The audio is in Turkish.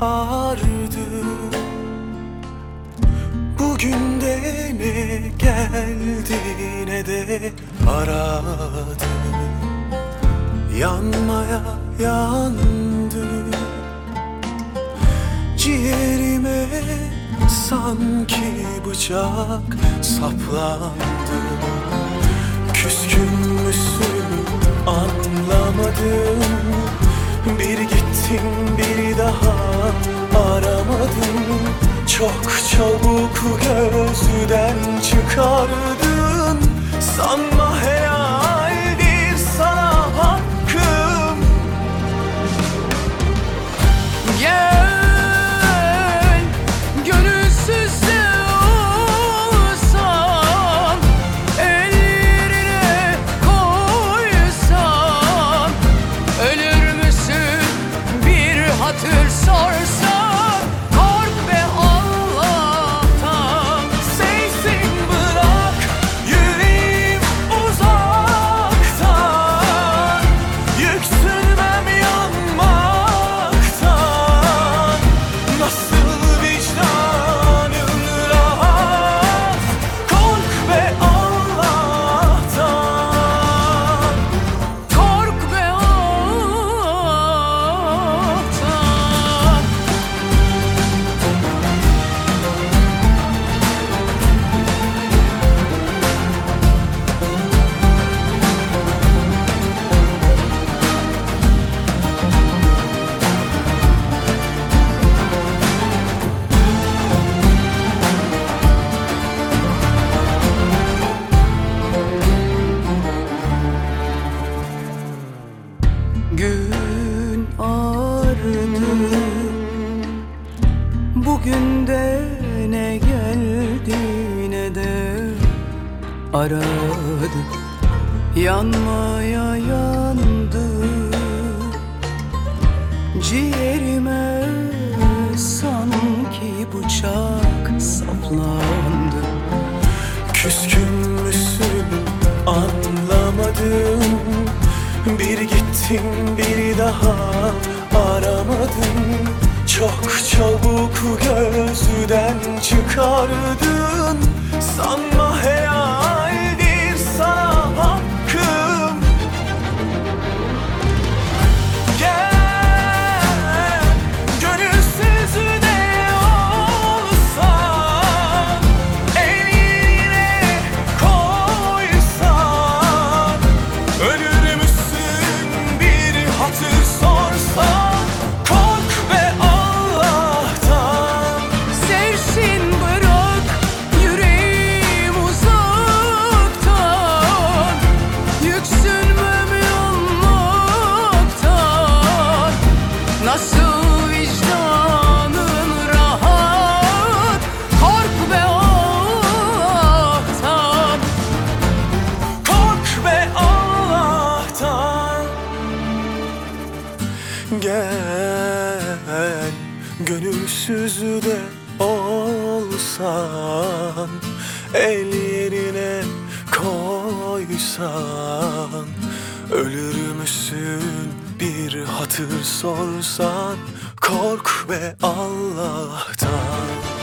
ağrıdı. Bugün de ne geldi ne de aradı. Yanmaya yandı. Ciğerime sanki bıçak saplandı. Küskün müsün anlamadım. Bir gittin bir daha aramadım Çok çabuk gözden çıkardın. Sanma helaldir Bugün de ne geldi ne de aradı. Yanmaya yandı. Ciğerime sanki bıçak saplandı. Küskün müsün anlamadım. Bir gittin bir daha aramadım Çok çabuk gözden çıkardın. Sanma helaldir Gel gönülsüz de olsan El yerine koysan Ölür müsün bir hatır sorsan Kork be Allah'tan